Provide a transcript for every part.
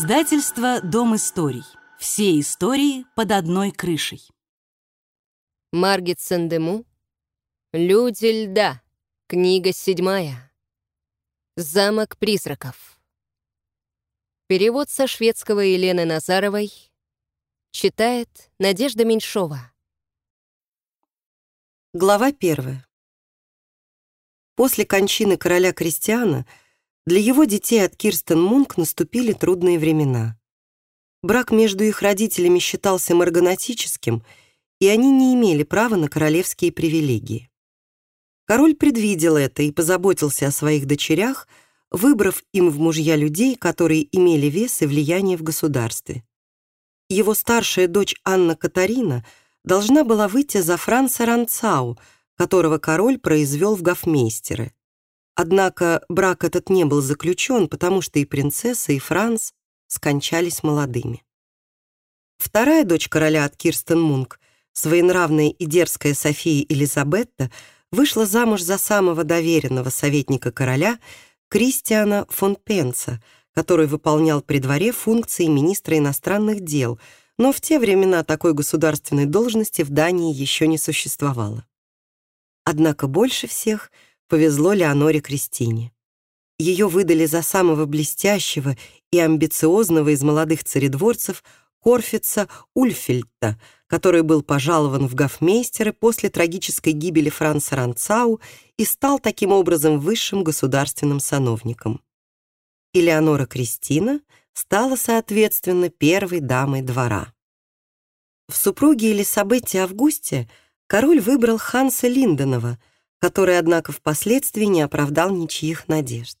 Издательство «Дом историй». Все истории под одной крышей. Маргит Сандему. Люди льда. Книга седьмая. Замок призраков. Перевод со шведского Елены Назаровой. Читает Надежда Меньшова. Глава первая. После кончины короля Кристиана для его детей от Кирстен Мунк наступили трудные времена. Брак между их родителями считался марганатическим, и они не имели права на королевские привилегии. Король предвидел это и позаботился о своих дочерях, выбрав им в мужья людей, которые имели вес и влияние в государстве. Его старшая дочь Анна Катарина должна была выйти за Франца Ранцау, которого король произвел в гофмейстеры. Однако брак этот не был заключен, потому что и принцесса, и Франц скончались молодыми. Вторая дочь короля от Кирстен Мунк, своенравная и дерзкая София Елизабетта, вышла замуж за самого доверенного советника короля Кристиана фон Пенца, который выполнял при дворе функции министра иностранных дел, но в те времена такой государственной должности в Дании еще не существовало. Однако больше всех — повезло Леоноре Кристине. Ее выдали за самого блестящего и амбициозного из молодых царедворцев Корфица Ульфельта, который был пожалован в гофмейстеры после трагической гибели Франца Ранцау и стал таким образом высшим государственным сановником. Элеонора Кристина стала, соответственно, первой дамой двора. В супруге Елисабетте Августе король выбрал Ханса Линденова, который, однако, впоследствии не оправдал ничьих надежд.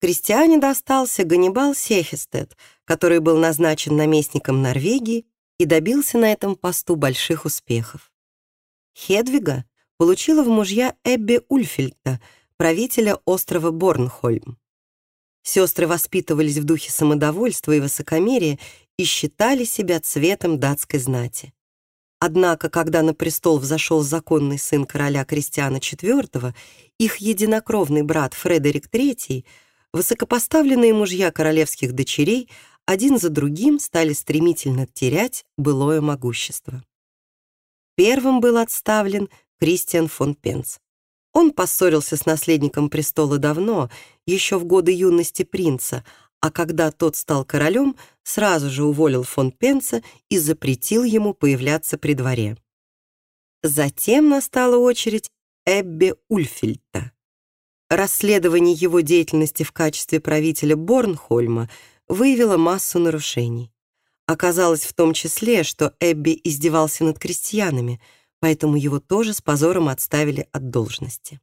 Крестьяне достался Ганнибал Сехестед, который был назначен наместником Норвегии и добился на этом посту больших успехов. Хедвига получила в мужья Эбби Ульфельта, правителя острова Борнхольм. Сестры воспитывались в духе самодовольства и высокомерия и считали себя цветом датской знати. Однако, когда на престол взошел законный сын короля Кристиана IV, их единокровный брат Фредерик III, высокопоставленные мужья королевских дочерей один за другим стали стремительно терять былое могущество. Первым был отставлен Кристиан фон Пенц. Он поссорился с наследником престола давно, еще в годы юности принца, а когда тот стал королем, сразу же уволил фон Пенца и запретил ему появляться при дворе. Затем настала очередь Эбби Ульфельта. Расследование его деятельности в качестве правителя Борнхольма выявило массу нарушений. Оказалось в том числе, что Эбби издевался над крестьянами, поэтому его тоже с позором отставили от должности.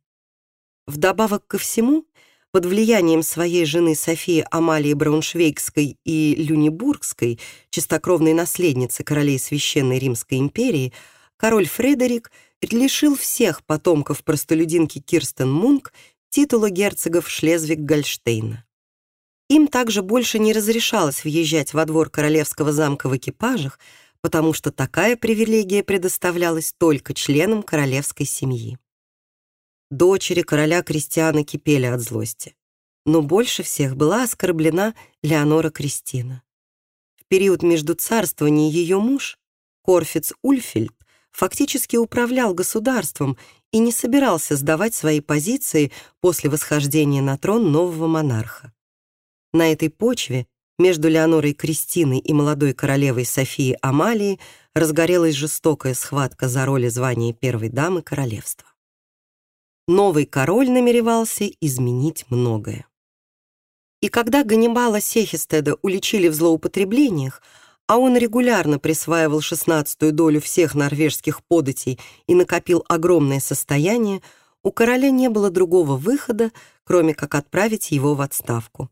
Вдобавок ко всему, под влиянием своей жены Софии Амалии Брауншвейгской и Люнебургской, чистокровной наследницы королей Священной Римской империи, король Фредерик лишил всех потомков простолюдинки Кирстен Мунк титула герцогов Шлезвиг-Гольштейна. Им также больше не разрешалось въезжать во двор королевского замка в экипажах, потому что такая привилегия предоставлялась только членам королевской семьи. Дочери короля Кристиана кипели от злости. Но больше всех была оскорблена Леонора Кристина. В период между царствований ее муж, Корфиц Ульфельд, фактически управлял государством и не собирался сдавать свои позиции после восхождения на трон нового монарха. На этой почве между Леонорой Кристиной и молодой королевой Софией Амалией разгорелась жестокая схватка за роль и звание первой дамы королевства новый король намеревался изменить многое. И когда Ганнибала Сехистеда уличили в злоупотреблениях, а он регулярно присваивал шестнадцатую долю всех норвежских податей и накопил огромное состояние, у короля не было другого выхода, кроме как отправить его в отставку.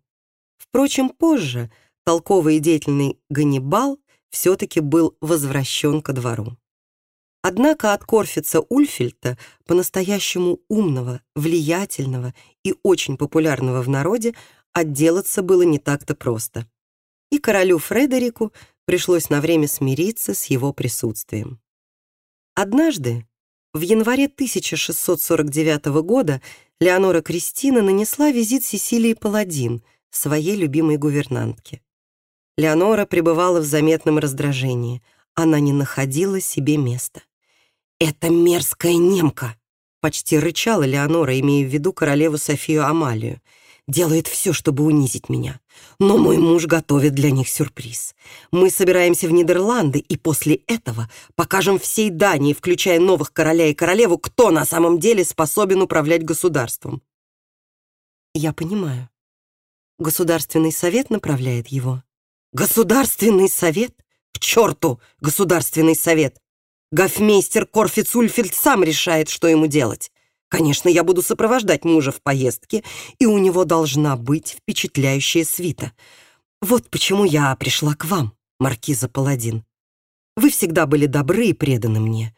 Впрочем, позже толковый и деятельный Ганнибал все-таки был возвращен ко двору. Однако от Корфица Ульфельта, по-настоящему умного, влиятельного и очень популярного в народе, отделаться было не так-то просто. И королю Фредерику пришлось на время смириться с его присутствием. Однажды, в январе 1649 года, Леонора Кристина нанесла визит Сесилии Паладин, своей любимой гувернантке. Леонора пребывала в заметном раздражении. Она не находила себе места. «Это мерзкая немка!» — почти рычала Леонора, имея в виду королеву Софию Амалию. «Делает все, чтобы унизить меня. Но мой муж готовит для них сюрприз. Мы собираемся в Нидерланды, и после этого покажем всей Дании, включая новых короля и королеву, кто на самом деле способен управлять государством». «Я понимаю. Государственный совет направляет его?» «Государственный совет? К черту Государственный совет! Гофмейстер Корфиц Ульфельд сам решает, что ему делать. Конечно, я буду сопровождать мужа в поездке, и у него должна быть впечатляющая свита. Вот почему я пришла к вам, маркиза Паладин. Вы всегда были добры и преданы мне.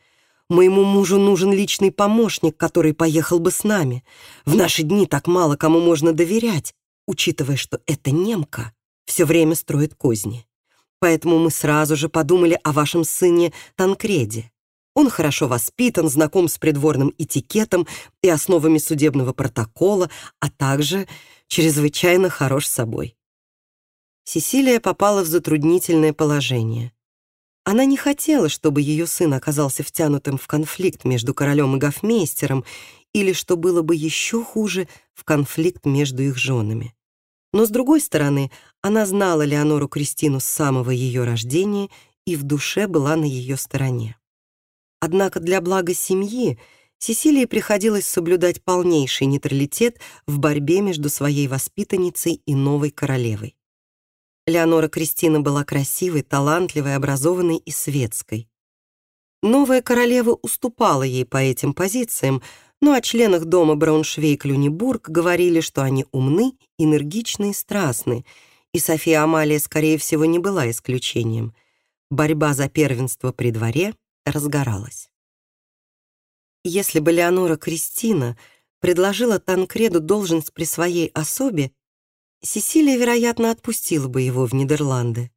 Моему мужу нужен личный помощник, который поехал бы с нами. В наши дни так мало кому можно доверять, учитывая, что эта немка все время строит козни. Поэтому мы сразу же подумали о вашем сыне Танкреде. Он хорошо воспитан, знаком с придворным этикетом и основами судебного протокола, а также чрезвычайно хорош собой. Сесилия попала в затруднительное положение. Она не хотела, чтобы ее сын оказался втянутым в конфликт между королем и гофмейстером, или, что было бы еще хуже, в конфликт между их женами. Но, с другой стороны, она знала Леонору Кристину с самого ее рождения и в душе была на ее стороне. Однако для блага семьи Сесилии приходилось соблюдать полнейший нейтралитет в борьбе между своей воспитанницей и новой королевой. Леонора Кристина была красивой, талантливой, образованной и светской. Новая королева уступала ей по этим позициям, но о членах дома Брауншвейк-Люнебург говорили, что они умны, энергичны и страстны, и София Амалия, скорее всего, не была исключением. Борьба за первенство при дворе разгоралась. Если бы Леонора Кристина предложила Танкреду должность при своей особе, Сесилия, вероятно, отпустила бы его в Нидерланды.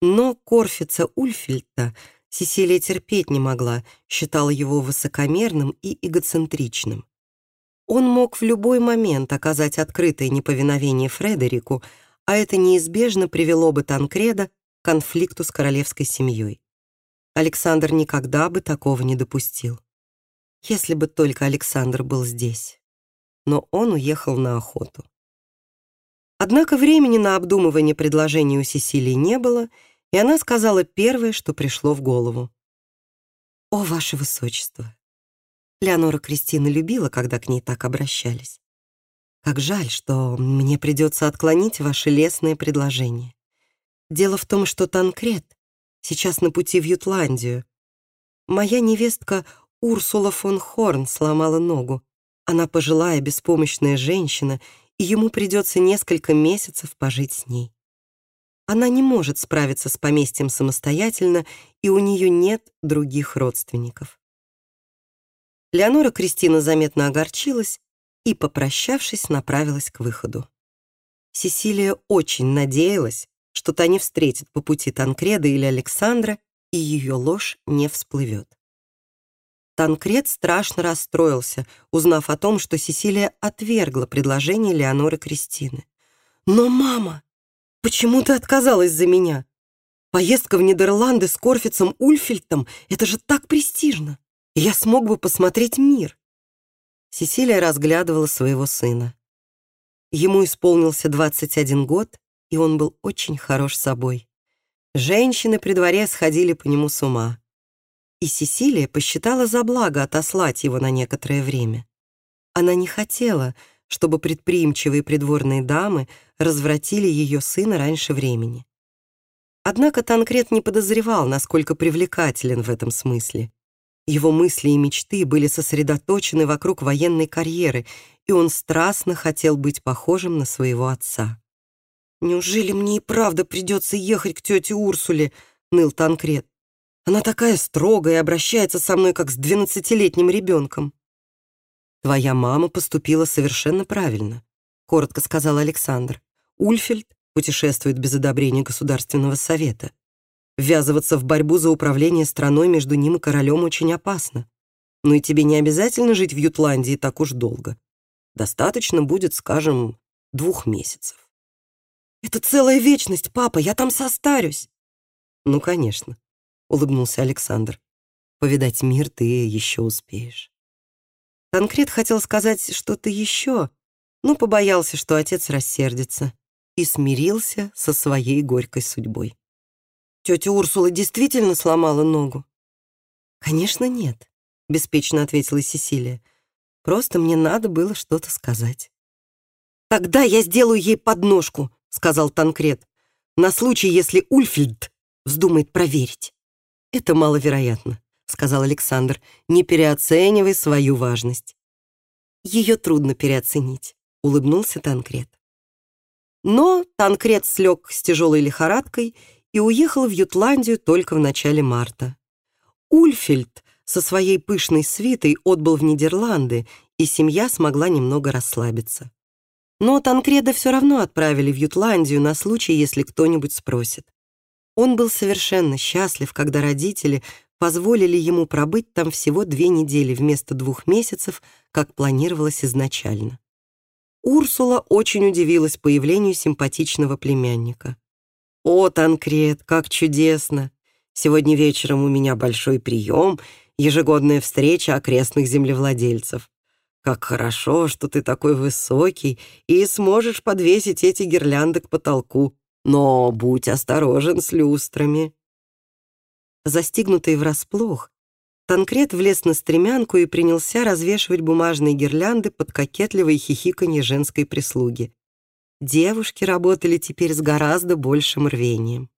Но Корфица Ульфельта — Сесилия терпеть не могла, считала его высокомерным и эгоцентричным. Он мог в любой момент оказать открытое неповиновение Фредерику, а это неизбежно привело бы Танкреда к конфликту с королевской семьей. Александр никогда бы такого не допустил. Если бы только Александр был здесь. Но он уехал на охоту. Однако времени на обдумывание предложения у Сесилии не было, и она сказала первое, что пришло в голову. «О, ваше высочество!» Леонора Кристина любила, когда к ней так обращались. «Как жаль, что мне придется отклонить ваше лестное предложение. Дело в том, что Танкрет сейчас на пути в Ютландию. Моя невестка Урсула фон Хорн сломала ногу. Она пожилая, беспомощная женщина, и ему придется несколько месяцев пожить с ней. Она не может справиться с поместьем самостоятельно, и у нее нет других родственников. Леонора Кристина заметно огорчилась и, попрощавшись, направилась к выходу. Сесилия очень надеялась, что та не встретит по пути Танкреда или Александра, и ее ложь не всплывет. Танкред страшно расстроился, узнав о том, что Сесилия отвергла предложение Леоноры Кристины. «Но, мама!» Почему ты отказалась за меня? Поездка в Нидерланды с Корфицем Ульфельтом — это же так престижно. я смог бы посмотреть мир. Сесилия разглядывала своего сына. Ему исполнился 21 год, и он был очень хорош собой. Женщины при дворе сходили по нему с ума. И Сесилия посчитала за благо отослать его на некоторое время. Она не хотела, чтобы предприимчивые придворные дамы развратили ее сына раньше времени. Однако Танкрет не подозревал, насколько привлекателен в этом смысле. Его мысли и мечты были сосредоточены вокруг военной карьеры, и он страстно хотел быть похожим на своего отца. «Неужели мне и правда придется ехать к тете Урсуле?» — ныл Танкрет. «Она такая строгая и обращается со мной, как с двенадцатилетним ребенком». «Твоя мама поступила совершенно правильно», — коротко сказал Александр. «Ульфельд путешествует без одобрения Государственного совета. Ввязываться в борьбу за управление страной между ним и королем очень опасно. Но и тебе не обязательно жить в Ютландии так уж долго. Достаточно будет, скажем, двух месяцев». Это целая вечность, папа, я там состарюсь. Ну, конечно, улыбнулся Александр. Повидать мир ты еще успеешь. Танкрет хотел сказать что-то еще, но побоялся, что отец рассердится, и смирился со своей горькой судьбой. Тетя Урсула действительно сломала ногу? Конечно, нет, беспечно ответила Сесилия. Просто мне надо было что-то сказать. «Тогда я сделаю ей подножку», — сказал Танкрет, «на случай, если Ульфильд вздумает проверить». «Это маловероятно», — сказал Александр, «не переоценивай свою важность». «Ее трудно переоценить», — улыбнулся Танкрет. Но Танкрет слег с тяжелой лихорадкой и уехал в Ютландию только в начале марта. Ульфильд со своей пышной свитой отбыл в Нидерланды, и семья смогла немного расслабиться. Но Танкреда все равно отправили в Ютландию на случай, если кто-нибудь спросит. Он был совершенно счастлив, когда родители позволили ему пробыть там всего две недели вместо двух месяцев, как планировалось изначально. Урсула очень удивилась появлению симпатичного племянника. «О, Танкред, как чудесно! Сегодня вечером у меня большой прием, ежегодная встреча окрестных землевладельцев. Как хорошо, что ты такой высокий и сможешь подвесить эти гирлянды к потолку, но будь осторожен с люстрами». Застигнутый врасплох, Танкрет влез на стремянку и принялся развешивать бумажные гирлянды под кокетливое хихиканье женской прислуги. Девушки работали теперь с гораздо большим рвением.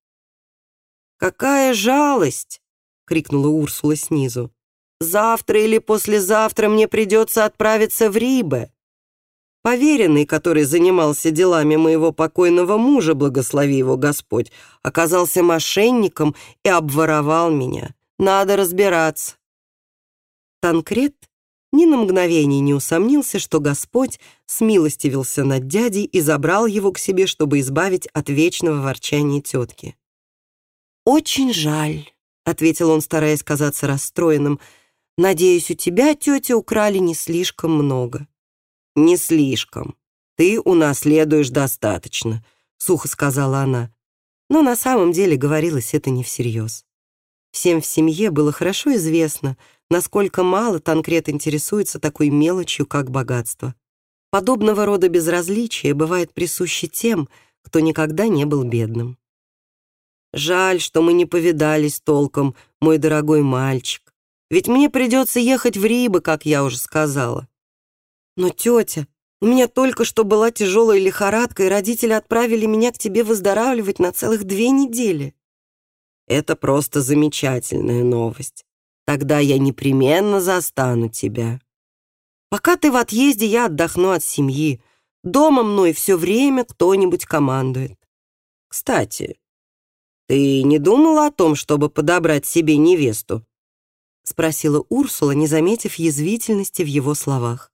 «Какая жалость!» — крикнула Урсула снизу. «Завтра или послезавтра мне придется отправиться в Рибе. Поверенный, который занимался делами моего покойного мужа, благослови его Господь, оказался мошенником и обворовал меня. Надо разбираться. Танкрет ни на мгновение не усомнился, что Господь смилостивился над дядей и забрал его к себе, чтобы избавить от вечного ворчания тетки. «Очень жаль», — ответил он, стараясь казаться расстроенным. «Надеюсь, у тебя, тетя, украли не слишком много». «Не слишком. Ты унаследуешь достаточно», — сухо сказала она. Но на самом деле говорилось это не всерьез. Всем в семье было хорошо известно, насколько мало Танкрет интересуется такой мелочью, как богатство. Подобного рода безразличие бывает присуще тем, кто никогда не был бедным. «Жаль, что мы не повидались толком, мой дорогой мальчик. Ведь мне придется ехать в Рибы, как я уже сказала». «Но, тетя, у меня только что была тяжелая лихорадка, и родители отправили меня к тебе выздоравливать на целых две недели». «Это просто замечательная новость. Тогда я непременно застану тебя. Пока ты в отъезде, я отдохну от семьи. Дома мной все время кто-нибудь командует. Кстати, ты не думала о том, чтобы подобрать себе невесту? Спросила Урсула, не заметив язвительности в его словах.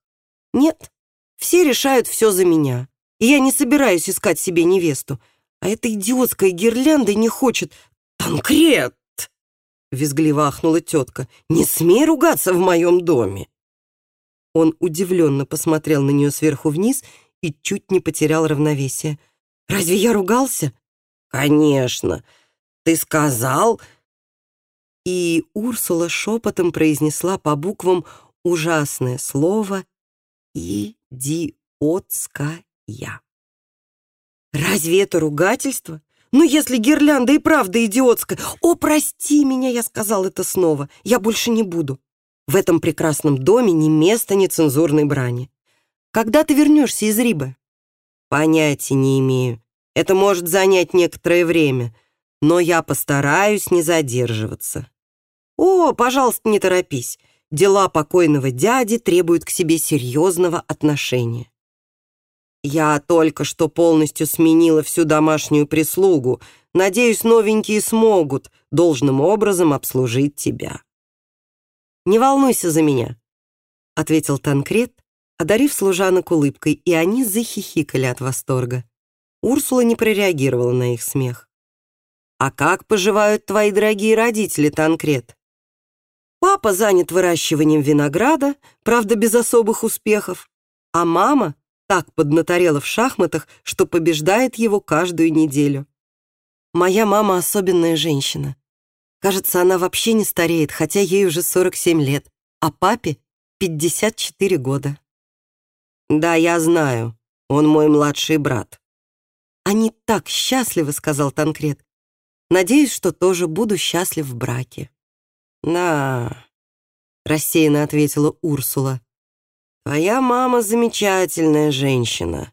Нет, все решают все за меня. И я не собираюсь искать себе невесту. А эта идиотская гирлянда не хочет... Конкрет! — визгливо ахнула тетка. «Не смей ругаться в моем доме!» Он удивленно посмотрел на нее сверху вниз и чуть не потерял равновесие. «Разве я ругался?» «Конечно! Ты сказал...» И Урсула шепотом произнесла по буквам ужасное слово «идиотская». «Разве это ругательство?» Ну, если гирлянда и правда идиотская... О, прости меня, я сказал это снова. Я больше не буду. В этом прекрасном доме ни места нецензурной брани. Когда ты вернешься из Рибы? Понятия не имею. Это может занять некоторое время, но я постараюсь не задерживаться. О, пожалуйста, не торопись. Дела покойного дяди требуют к себе серьезного отношения. Я только что полностью сменила всю домашнюю прислугу. Надеюсь, новенькие смогут должным образом обслужить тебя. Не волнуйся за меня, ответил Танкрет, одарив служанок улыбкой, и они захихикали от восторга. Урсула не прореагировала на их смех. «А как поживают твои дорогие родители, Танкрет?» «Папа занят выращиванием винограда, правда, без особых успехов, а мама так поднаторела в шахматах, что побеждает его каждую неделю. Моя мама особенная женщина. Кажется, она вообще не стареет, хотя ей уже 47 лет, а папе 54 года. Да, я знаю, он мой младший брат. Они так счастливы, сказал Танкрет. Надеюсь, что тоже буду счастлив в браке. На, рассеянно ответила Урсула. Твоя мама замечательная женщина.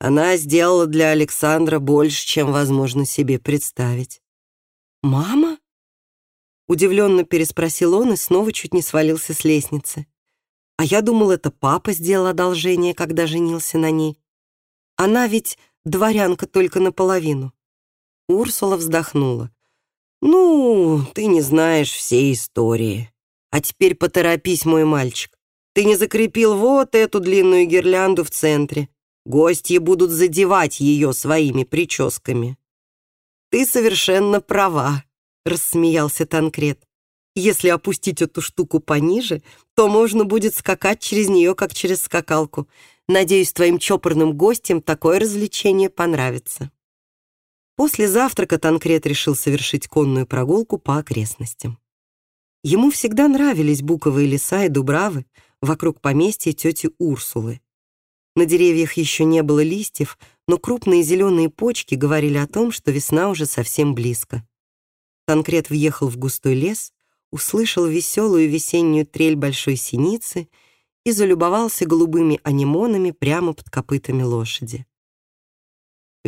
Она сделала для Александра больше, чем возможно себе представить. «Мама?» Удивленно переспросил он и снова чуть не свалился с лестницы. А я думал, это папа сделал одолжение, когда женился на ней. Она ведь дворянка только наполовину. Урсула вздохнула. «Ну, ты не знаешь всей истории. А теперь поторопись, мой мальчик. Ты не закрепил вот эту длинную гирлянду в центре. Гости будут задевать ее своими прическами». «Ты совершенно права», — рассмеялся Танкрет. «Если опустить эту штуку пониже, то можно будет скакать через нее, как через скакалку. Надеюсь, твоим чопорным гостям такое развлечение понравится». После завтрака Танкрет решил совершить конную прогулку по окрестностям. Ему всегда нравились буковые леса и дубравы вокруг поместья тети Урсулы. На деревьях еще не было листьев, но крупные зеленые почки говорили о том, что весна уже совсем близко. Танкрет въехал в густой лес, услышал веселую весеннюю трель большой синицы и залюбовался голубыми анимонами прямо под копытами лошади.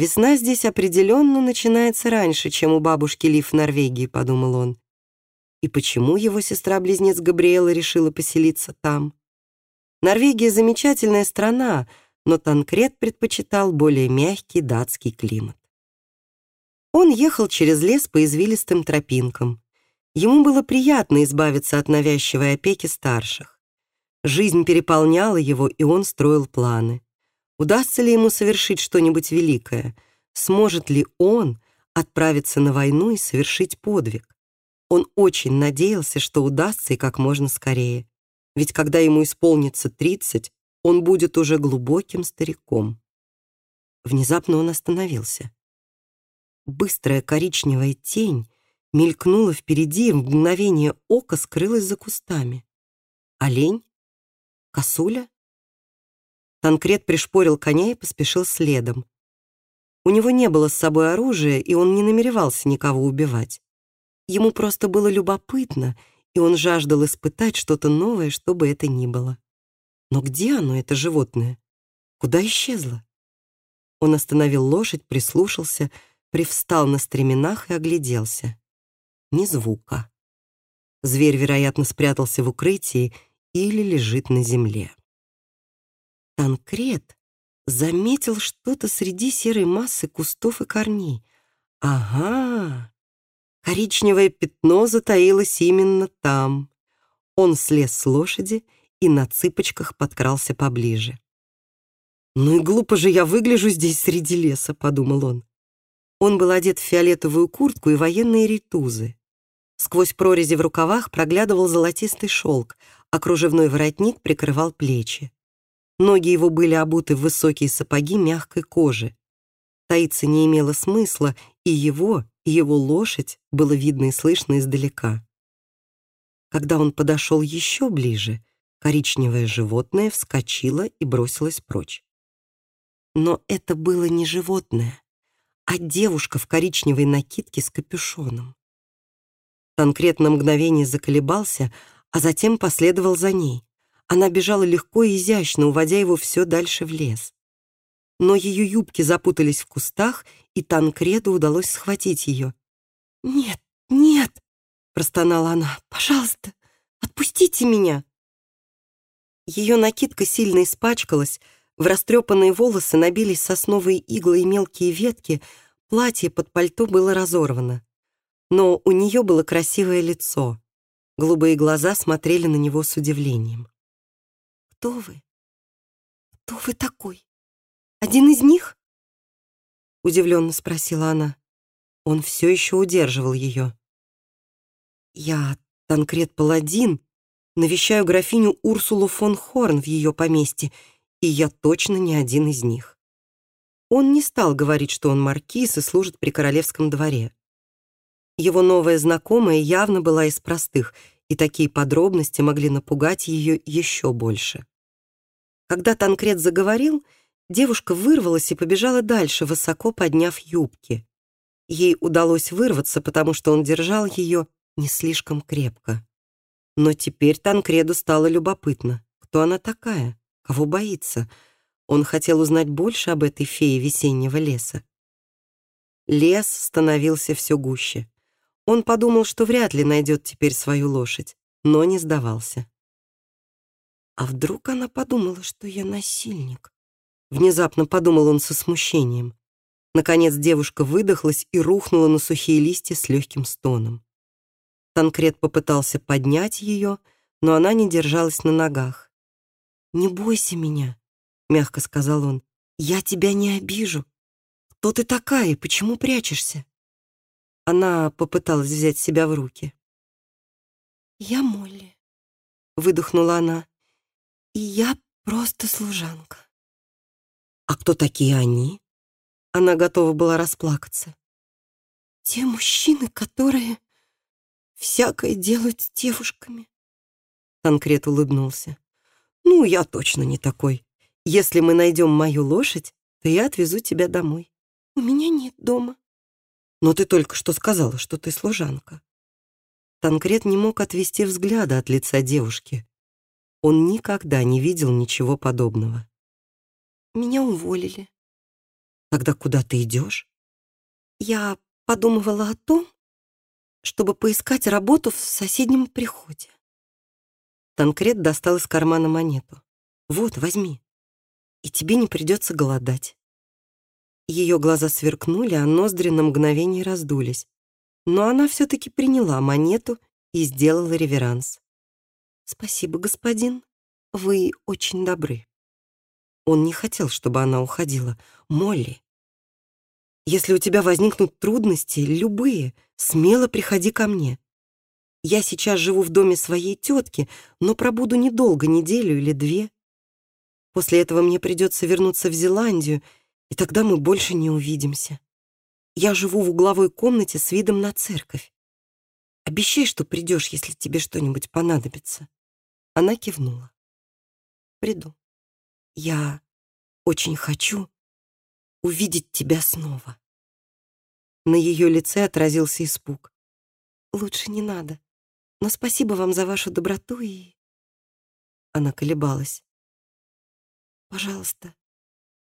«Весна здесь определенно начинается раньше, чем у бабушки Лив в Норвегии», — подумал он. И почему его сестра-близнец Габриэла решила поселиться там? Норвегия — замечательная страна, но Танкрет предпочитал более мягкий датский климат. Он ехал через лес по извилистым тропинкам. Ему было приятно избавиться от навязчивой опеки старших. Жизнь переполняла его, и он строил планы. Удастся ли ему совершить что-нибудь великое? Сможет ли он отправиться на войну и совершить подвиг? Он очень надеялся, что удастся и как можно скорее. Ведь когда ему исполнится 30, он будет уже глубоким стариком. Внезапно он остановился. Быстрая коричневая тень мелькнула впереди и в мгновение ока скрылась за кустами. Олень? Косуля? Танкрет пришпорил коня и поспешил следом. У него не было с собой оружия, и он не намеревался никого убивать. Ему просто было любопытно, и он жаждал испытать что-то новое, что бы это ни было. Но где оно, это животное? Куда исчезло? Он остановил лошадь, прислушался, привстал на стременах и огляделся. Ни звука. Зверь, вероятно, спрятался в укрытии или лежит на земле. Танкрет заметил что-то среди серой массы кустов и корней. Ага, коричневое пятно затаилось именно там. Он слез с лошади и на цыпочках подкрался поближе. «Ну и глупо же я выгляжу здесь среди леса», — подумал он. Он был одет в фиолетовую куртку и военные ритузы. Сквозь прорези в рукавах проглядывал золотистый шелк, а кружевной воротник прикрывал плечи. Ноги его были обуты в высокие сапоги мягкой кожи. Таиться не имело смысла, и его, и его лошадь было видно и слышно издалека. Когда он подошел еще ближе, коричневое животное вскочило и бросилось прочь. Но это было не животное, а девушка в коричневой накидке с капюшоном. Танкрет на мгновение заколебался, а затем последовал за ней. Она бежала легко и изящно, уводя его все дальше в лес. Но ее юбки запутались в кустах, и Танкреду удалось схватить ее. «Нет, нет!» — простонала она. «Пожалуйста, отпустите меня!» Ее накидка сильно испачкалась, в растрепанные волосы набились сосновые иглы и мелкие ветки, платье под пальто было разорвано. Но у нее было красивое лицо. Голубые глаза смотрели на него с удивлением. «Кто вы? Кто вы такой? Один из них?» Удивленно спросила она. Он все еще удерживал ее. «Я Танкрет Паладин, навещаю графиню Урсулу фон Хорн в ее поместье и я точно не один из них. Он не стал говорить, что он маркиз и служит при королевском дворе. Его новая знакомая явно была из простых, и такие подробности могли напугать ее еще больше. Когда Танкрет заговорил, девушка вырвалась и побежала дальше, высоко подняв юбки. Ей удалось вырваться, потому что он держал ее не слишком крепко. Но теперь Танкреду стало любопытно, кто она такая, кого боится. Он хотел узнать больше об этой фее весеннего леса. Лес становился все гуще. Он подумал, что вряд ли найдет теперь свою лошадь, но не сдавался. А вдруг она подумала, что я насильник? Внезапно подумал он со смущением. Наконец девушка выдохлась и рухнула на сухие листья с легким стоном. Танкрет попытался поднять ее, но она не держалась на ногах. «Не бойся меня», — мягко сказал он. «Я тебя не обижу. Кто ты такая? Почему прячешься?» Она попыталась взять себя в руки. «Я Молли», — выдохнула она. «И я просто служанка». «А кто такие они?» Она готова была расплакаться. «Те мужчины, которые всякое делают с девушками». Танкрет улыбнулся. «Ну, я точно не такой. Если мы найдем мою лошадь, то я отвезу тебя домой. У меня нет дома». Но ты только что сказала, что ты служанка. Танкрет не мог отвести взгляда от лица девушки. Он никогда не видел ничего подобного. Меня уволили. Тогда куда ты идешь? Я подумывала о том, чтобы поискать работу в соседнем приходе. Танкрет достал из кармана монету. Вот, возьми. И тебе не придется голодать. Ее глаза сверкнули, а ноздри на мгновение раздулись. Но она все-таки приняла монету и сделала реверанс. «Спасибо, господин. Вы очень добры». Он не хотел, чтобы она уходила. «Молли, если у тебя возникнут трудности, любые, смело приходи ко мне. Я сейчас живу в доме своей тетки, но пробуду недолго, неделю или две. После этого мне придется вернуться в Зеландию — и тогда мы больше не увидимся. Я живу в угловой комнате с видом на церковь. Обещай, что придешь, если тебе что-нибудь понадобится. Она кивнула. Приду. Я очень хочу увидеть тебя снова. На ее лице отразился испуг. Лучше не надо. Но спасибо вам за вашу доброту и... Она колебалась. Пожалуйста,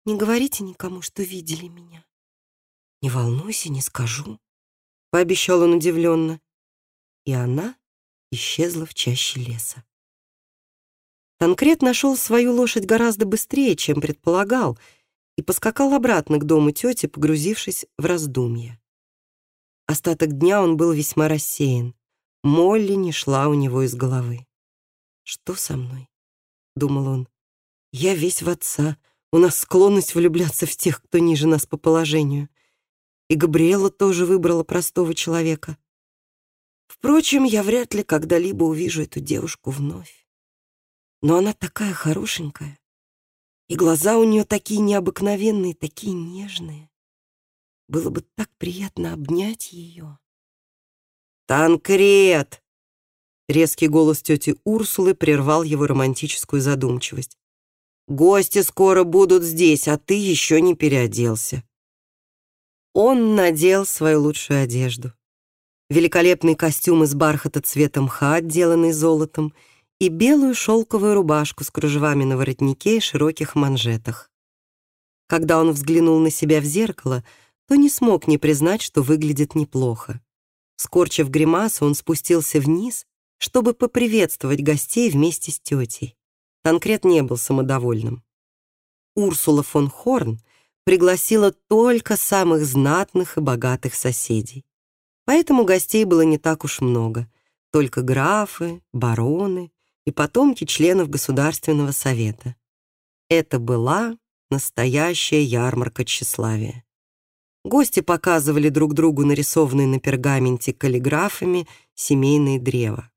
не говорите никому, что видели меня. Не волнуйся, не скажу, пообещал он удивленно. И она исчезла в чаще леса. Танкрет нашел свою лошадь гораздо быстрее, чем предполагал, и поскакал обратно к дому тети, погрузившись в раздумья. Остаток дня он был весьма рассеян. Молли не шла у него из головы. «Что со мной?» — думал он. «Я весь в отца, у нас склонность влюбляться в тех, кто ниже нас по положению. И Габриэла тоже выбрала простого человека. Впрочем, я вряд ли когда-либо увижу эту девушку вновь. Но она такая хорошенькая. И глаза у нее такие необыкновенные, такие нежные. Было бы так приятно обнять ее. «Танкрет!» Резкий голос тети Урсулы прервал его романтическую задумчивость. Гости скоро будут здесь, а ты еще не переоделся». Он надел свою лучшую одежду. Великолепный костюм из бархата цвета мха, отделанный золотом, и белую шелковую рубашку с кружевами на воротнике и широких манжетах. Когда он взглянул на себя в зеркало, то не смог не признать, что выглядит неплохо. Скорчив гримасу, он спустился вниз, чтобы поприветствовать гостей вместе с тетей. Танкрет не был самодовольным. Урсула фон Хорн пригласила только самых знатных и богатых соседей. Поэтому гостей было не так уж много, только графы, бароны и потомки членов Государственного совета. Это была настоящая ярмарка тщеславия. Гости показывали друг другу нарисованные на пергаменте каллиграфами семейные древа.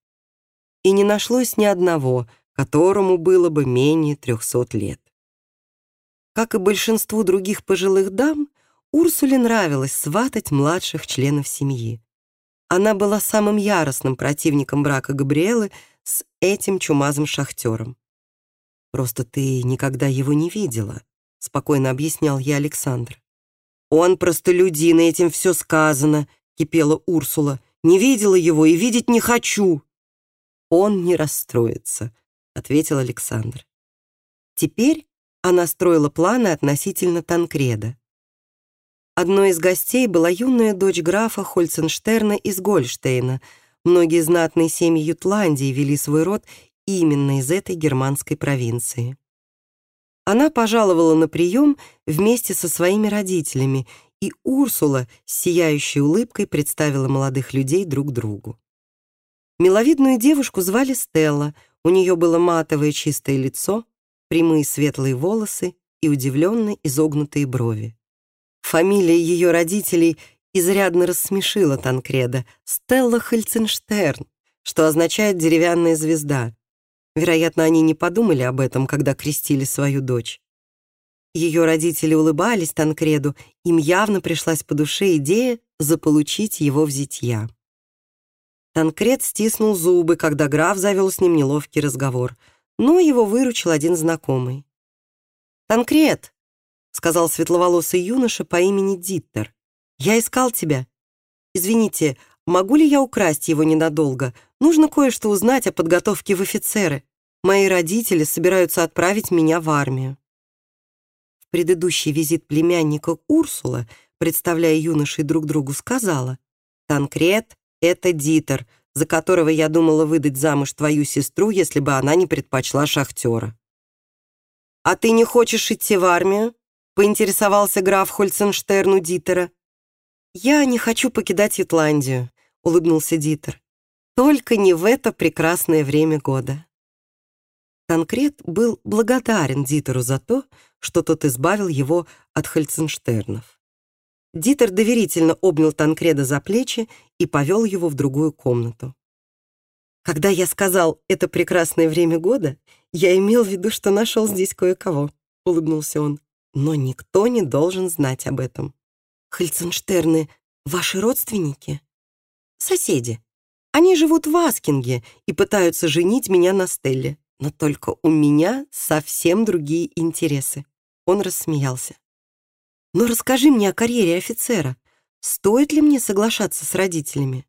И не нашлось ни одного, которому было бы менее трехсот лет. Как и большинству других пожилых дам, Урсуле нравилось сватать младших членов семьи. Она была самым яростным противником брака Габриэлы с этим чумазым шахтером. «Просто ты никогда его не видела», — спокойно объяснял я Александр. «Он простолюдин, и этим все сказано», — кипела Урсула. «Не видела его и видеть не хочу». «Он не расстроится», — ответил Александр. Теперь она строила планы относительно Танкреда. Одной из гостей была юная дочь графа Хольценштерна из Гольштейна. Многие знатные семьи Ютландии вели свой род именно из этой германской провинции. Она пожаловала на прием вместе со своими родителями, и Урсула с сияющей улыбкой представила молодых людей друг другу. Миловидную девушку звали Стелла, у нее было матовое чистое лицо, прямые светлые волосы и удивленно изогнутые брови. Фамилия ее родителей изрядно рассмешила Танкреда Стелла Хальценштерн, что означает «деревянная звезда». Вероятно, они не подумали об этом, когда крестили свою дочь. Ее родители улыбались Танкреду, им явно пришлась по душе идея заполучить его в зятья. Танкред стиснул зубы, когда граф завел с ним неловкий разговор, но его выручил один знакомый. «Танкред!» сказал светловолосый юноша по имени Диттер. «Я искал тебя. Извините, могу ли я украсть его ненадолго? Нужно кое-что узнать о подготовке в офицеры. Мои родители собираются отправить меня в армию». В предыдущий визит племянника Урсула, представляя юношей друг другу, сказала, «Танкрет — это Дитер, за которого я думала выдать замуж твою сестру, если бы она не предпочла шахтера». «А ты не хочешь идти в армию?» поинтересовался граф Хольценштерн у Дитера. «Я не хочу покидать Ютландию», — улыбнулся Дитер. «Только не в это прекрасное время года». Танкрет был благодарен Дитеру за то, что тот избавил его от Хольценштернов. Дитер доверительно обнял Танкреда за плечи и повел его в другую комнату. «Когда я сказал «это прекрасное время года», я имел в виду, что нашел здесь кое-кого», — улыбнулся он но никто не должен знать об этом. Хальценштерны — ваши родственники? Соседи. Они живут в Аскинге и пытаются женить меня на Стелле. Но только у меня совсем другие интересы. Он рассмеялся. Но расскажи мне о карьере офицера. Стоит ли мне соглашаться с родителями?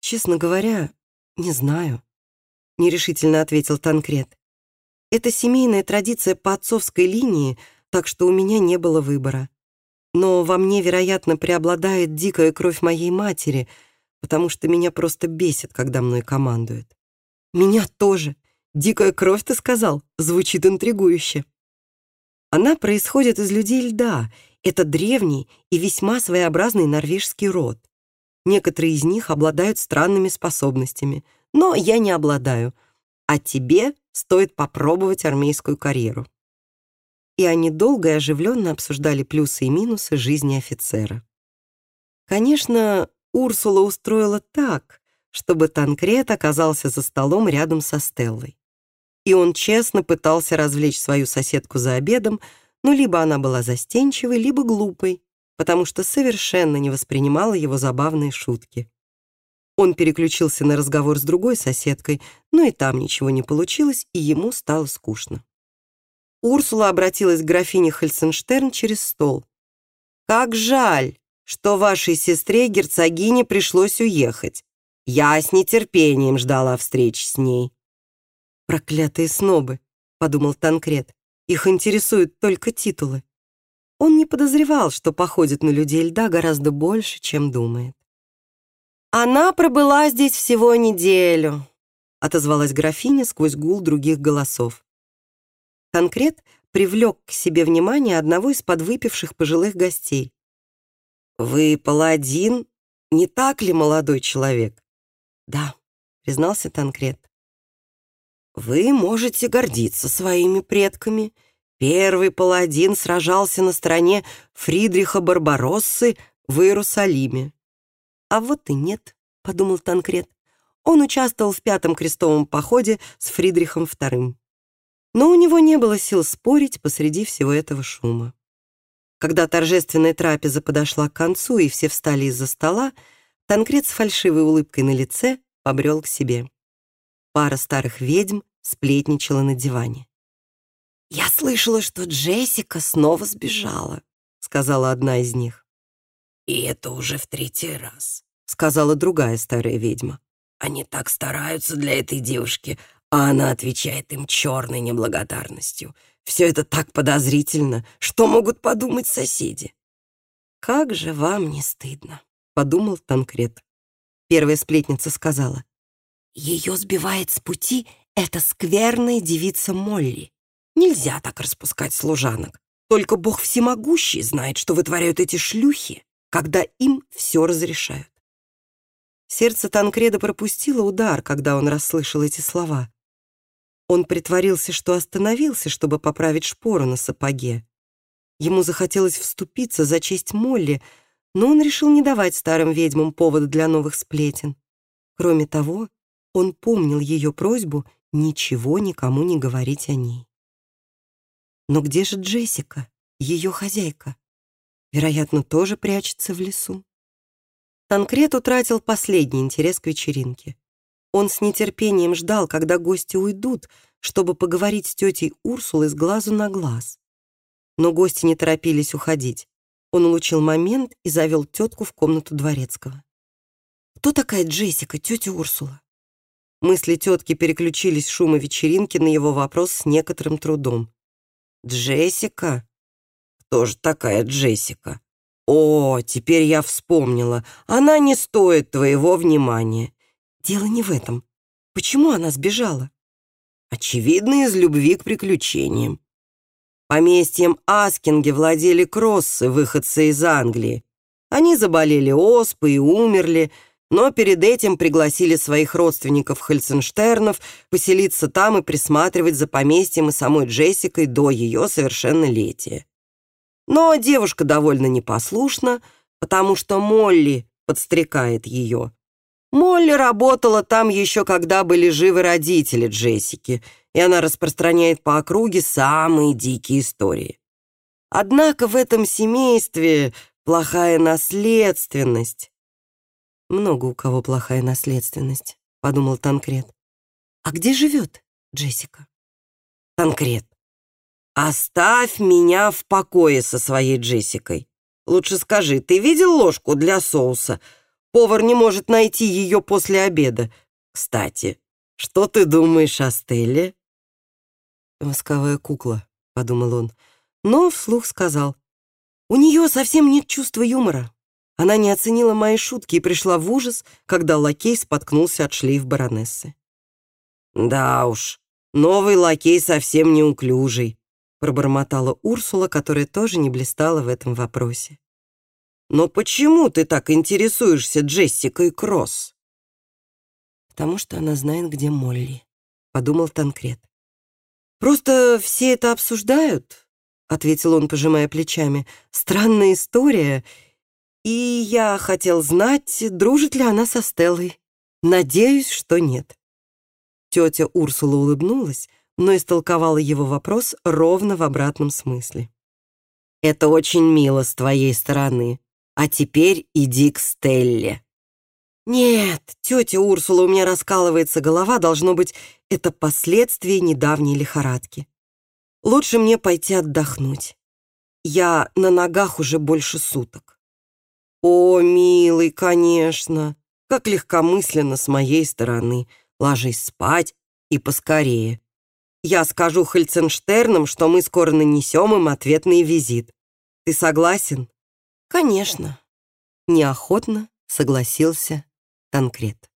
Честно говоря, не знаю, нерешительно ответил Танкрет. Это семейная традиция по отцовской линии — так что у меня не было выбора. Но во мне, вероятно, преобладает дикая кровь моей матери, потому что меня просто бесит, когда мной командуют. Меня тоже. Дикая кровь, ты сказал? Звучит интригующе. Она происходит из людей льда. Это древний и весьма своеобразный норвежский род. Некоторые из них обладают странными способностями, но я не обладаю. А тебе стоит попробовать армейскую карьеру и они долго и оживленно обсуждали плюсы и минусы жизни офицера. Конечно, Урсула устроила так, чтобы Танкрет оказался за столом рядом со Стеллой. И он честно пытался развлечь свою соседку за обедом, но либо она была застенчивой, либо глупой, потому что совершенно не воспринимала его забавные шутки. Он переключился на разговор с другой соседкой, но и там ничего не получилось, и ему стало скучно. Урсула обратилась к графине Хальценштерн через стол. «Как жаль, что вашей сестре герцогине пришлось уехать. Я с нетерпением ждала встречи с ней». «Проклятые снобы», — подумал Танкрет. «Их интересуют только титулы». Он не подозревал, что походит на людей льда гораздо больше, чем думает. «Она пробыла здесь всего неделю», — отозвалась графиня сквозь гул других голосов. Конкрет привлек к себе внимание одного из подвыпивших пожилых гостей. «Вы паладин, не так ли, молодой человек?» «Да», — признался Танкрет. «Вы можете гордиться своими предками. Первый паладин сражался на стороне Фридриха Барбароссы в Иерусалиме». «А вот и нет», — подумал Танкрет. Он участвовал в Пятом крестовом походе с Фридрихом II. Но у него не было сил спорить посреди всего этого шума. Когда торжественная трапеза подошла к концу и все встали из-за стола, Танкрет с фальшивой улыбкой на лице побрел к себе. Пара старых ведьм сплетничала на диване. «Я слышала, что Джессика снова сбежала», — сказала одна из них. «И это уже в третий раз», — сказала другая старая ведьма. «Они так стараются для этой девушки, а она отвечает им черной неблагодарностью. Все это так подозрительно. Что могут подумать соседи?» «Как же вам не стыдно», — подумал Танкрет. Первая сплетница сказала. «Ее сбивает с пути эта скверная девица Молли. Нельзя так распускать служанок. Только Бог всемогущий знает, что вытворяют эти шлюхи, когда им все разрешают. Сердце Танкреда пропустило удар, когда он расслышал эти слова. Он притворился, что остановился, чтобы поправить шпору на сапоге. Ему захотелось вступиться за честь Молли, но он решил не давать старым ведьмам повода для новых сплетен. Кроме того, он помнил ее просьбу ничего никому не говорить о ней. Но где же Джессика, ее хозяйка? Вероятно, тоже прячется в лесу. Танкрет утратил последний интерес к вечеринке. Он с нетерпением ждал, когда гости уйдут, чтобы поговорить с тетей Урсулой с глазу на глаз. Но гости не торопились уходить. Он улучил момент и завел тетку в комнату дворецкого. «Кто такая Джессика, тетя Урсула?» Мысли тетки переключились с шума вечеринки на его вопрос с некоторым трудом. Джессика? Кто же такая Джессика? О, теперь я вспомнила. Она не стоит твоего внимания. Дело не в этом. Почему она сбежала? Очевидно, из любви к приключениям. Поместьем Аскинги владели кроссы, выходцы из Англии. Они заболели оспой и умерли, но перед этим пригласили своих родственников Хальценштернов поселиться там и присматривать за поместьем и самой Джессикой до ее совершеннолетия. Но девушка довольно непослушна, потому что Молли подстрекает ее. Молли работала там еще когда были живы родители Джессики, и она распространяет по округе самые дикие истории. Однако в этом семействе плохая наследственность. Много у кого плохая наследственность, подумал Танкрет. А где живет Джессика? Танкрет, оставь меня в покое со своей Джессикой. Лучше скажи, ты видел ложку для соуса? Повар не может найти ее после обеда. Кстати, что ты думаешь о Стелле? Восковая кукла, подумал он, но вслух сказал. У нее совсем нет чувства юмора. Она не оценила мои шутки и пришла в ужас, когда лакей споткнулся от шлейф баронессы. «Да уж, новый лакей совсем неуклюжий», пробормотала Урсула, которая тоже не блистала в этом вопросе. «Но почему ты так интересуешься Джессикой Кросс?» «Потому что она знает, где Молли», — подумал Танкрет. «Просто все это обсуждают», — ответил он, пожимая плечами. «Странная история, и я хотел знать, дружит ли она со Стеллой. Надеюсь, что нет. Тетя Урсула улыбнулась, но истолковала его вопрос ровно в обратном смысле. «Это очень мило с твоей стороны. А теперь иди к Стелле». «Нет, тетя Урсула, у меня раскалывается голова, должно быть, это последствия недавней лихорадки. Лучше мне пойти отдохнуть. Я на ногах уже больше суток». «О, милый, конечно! Как легкомысленно с моей стороны. Ложись спать и поскорее. Я скажу Хальценштернам, что мы скоро нанесем им ответный визит. Ты согласен?» «Конечно», — неохотно согласился Танкрет.